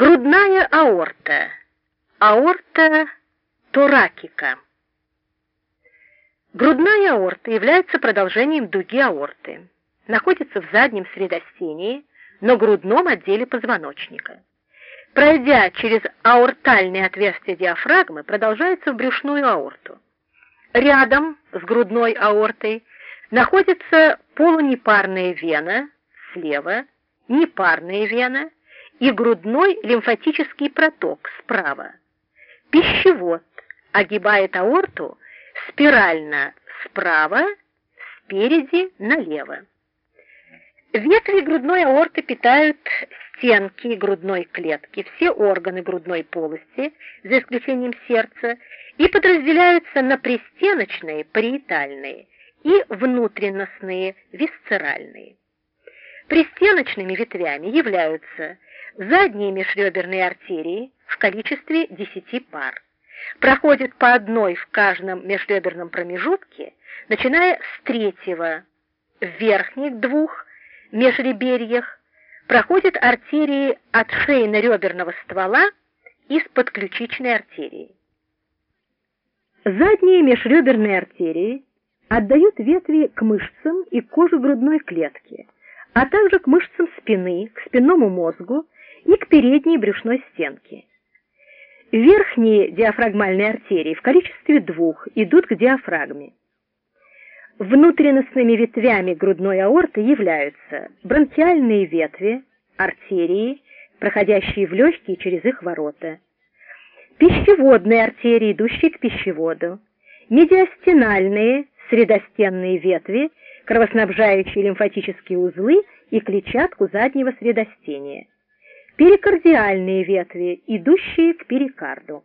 Грудная аорта. Аорта торакика. Грудная аорта является продолжением дуги аорты. Находится в заднем средостении, на грудном отделе позвоночника. Пройдя через аортальное отверстие диафрагмы, продолжается в брюшную аорту. Рядом с грудной аортой находится полунепарная вена слева, непарная вена и грудной лимфатический проток справа. Пищевод огибает аорту спирально справа, спереди налево. Ветви грудной аорты питают стенки грудной клетки, все органы грудной полости, за исключением сердца, и подразделяются на пристеночные, париетальные, и внутренностные, висцеральные. Пристеночными ветвями являются задние межреберные артерии в количестве 10 пар. Проходят по одной в каждом межреберном промежутке, начиная с третьего, в верхних двух межреберьях проходят артерии от шейно-реберного ствола из подключичной артерии. Задние межреберные артерии отдают ветви к мышцам и коже грудной клетки, а также к мышцам спины, к спинному мозгу и к передней брюшной стенке. Верхние диафрагмальные артерии в количестве двух идут к диафрагме. Внутренностными ветвями грудной аорты являются бронхиальные ветви, артерии, проходящие в легкие через их ворота, пищеводные артерии, идущие к пищеводу, медиастинальные, средостенные ветви, кровоснабжающие лимфатические узлы и клетчатку заднего средостения, перикардиальные ветви, идущие к перикарду.